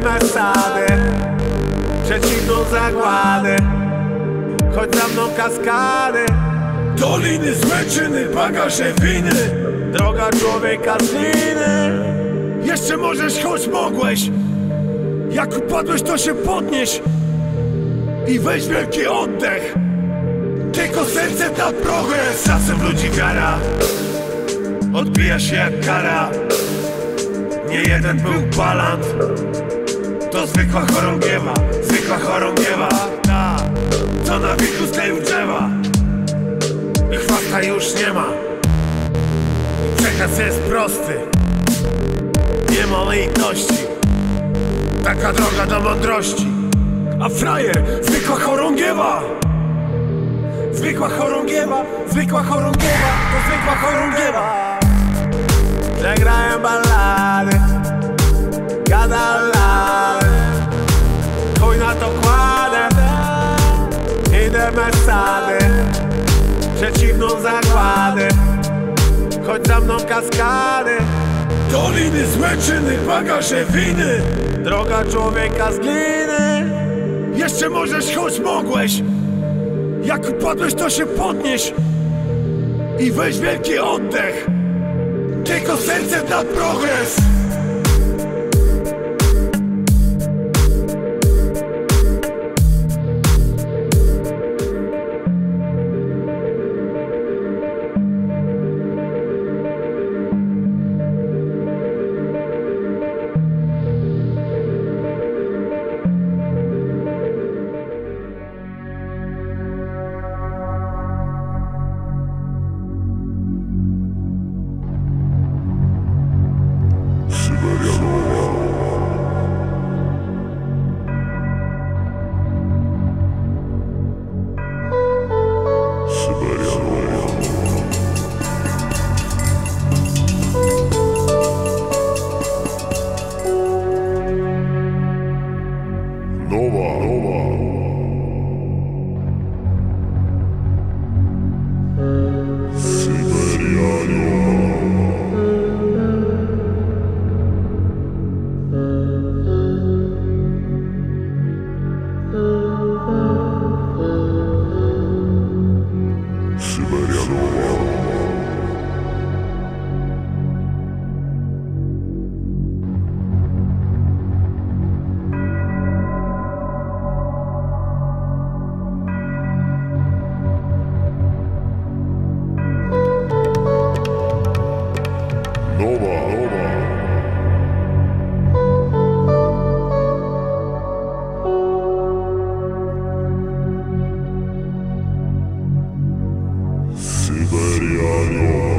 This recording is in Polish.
Idę sady Przeciwną zagładę. Chodź za mną kaskady. Doliny złe czyny, bagaże winy. Droga człowieka z liny Jeszcze możesz, choć mogłeś. Jak upadłeś, to się podnieś I weź wielki oddech. Tylko serce na progres Czasem ludzi wiara. Odbija się jak kara. Nie jeden był balant To zwykła chorągiewa Zwykła chorągiewa Ta, Co na wieku skleił drzewa. I chwasta już nie ma. I przekaz jest prosty. Nie ma litości Taka droga do mądrości. A frajer, zwykła chorągiewa Zwykła chorągiewa, zwykła chorągiewa To zwykła chorągiewa Idę sady Przeciwną zagładę Chodź za mną kaskady. Doliny złe czyny, bagaże winy. Droga człowieka z gliny Jeszcze możesz, choć mogłeś. Jak upadłeś, to się podnieś I weź wielki oddech. Tylko serce na progres Siberian Diario.